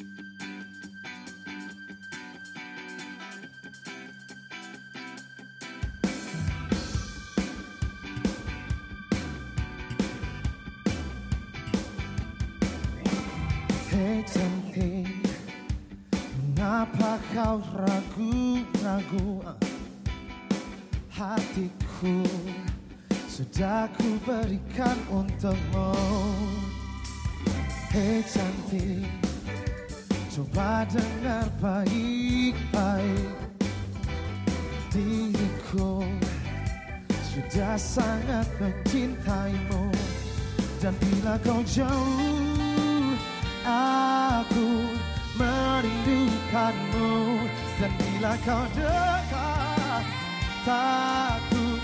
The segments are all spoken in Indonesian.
Hei cantik Mengapa kau ragu-ragu? Hatiku Sudah ku berikan untukmu. Hei cantik Coba dengar baik-baik. Diriku Sudah sangat mencintaimu. Dan bila kau jauh Aku merindukanmu. Dan bila kau dekat Takut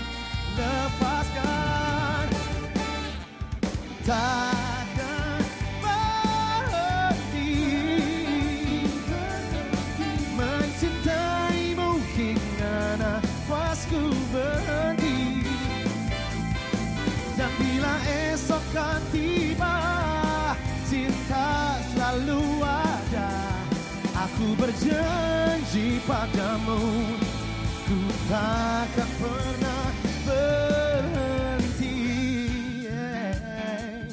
lepaskan Dan bila esok kan tiba cinta selalu ada Aku berjanji padamu Ku takkan pernah berhenti yeah.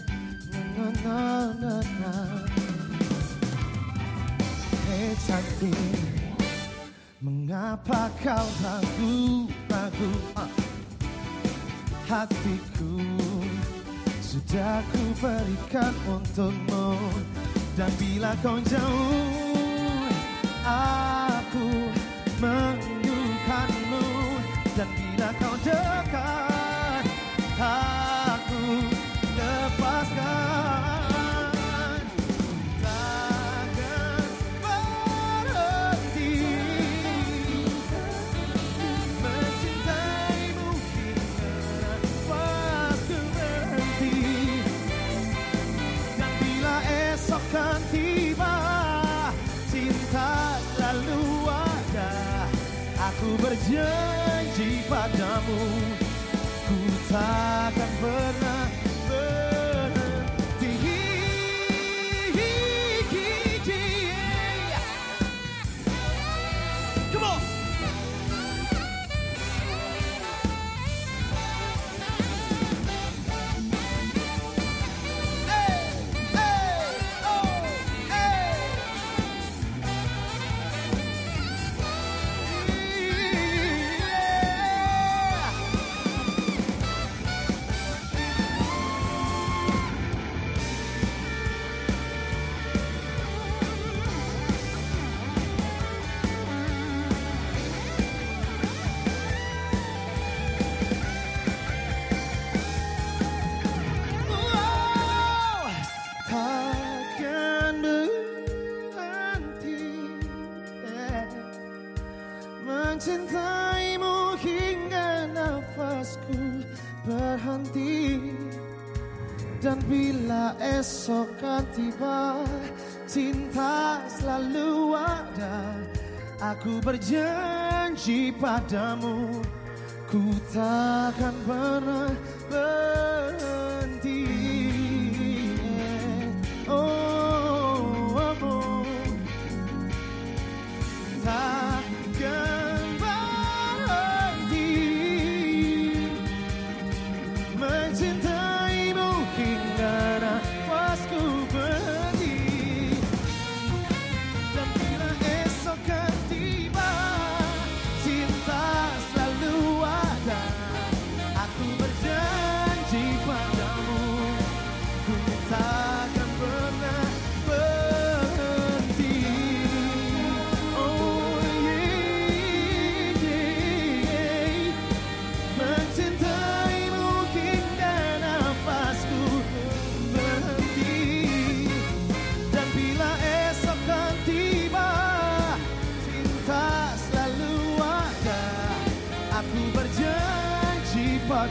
na. Hei cantik Mengapa kau ragu-ragu ah. Hatiku. Sudah ku berikan untukmu. Dan bila kau jauh Aku Aku berjanji padamu Ku takkan pernah Mencintaimu hingga nafasku berhenti. Dan bila esok kan tiba Cinta selalu ada. Aku berjanji padamu Ku takkan pernah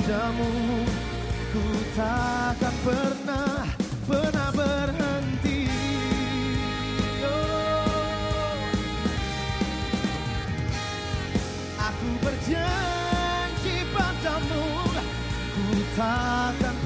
padamu Ku takkan pernah, pernah berhenti Oh. Aku berjanji padamu Ku tak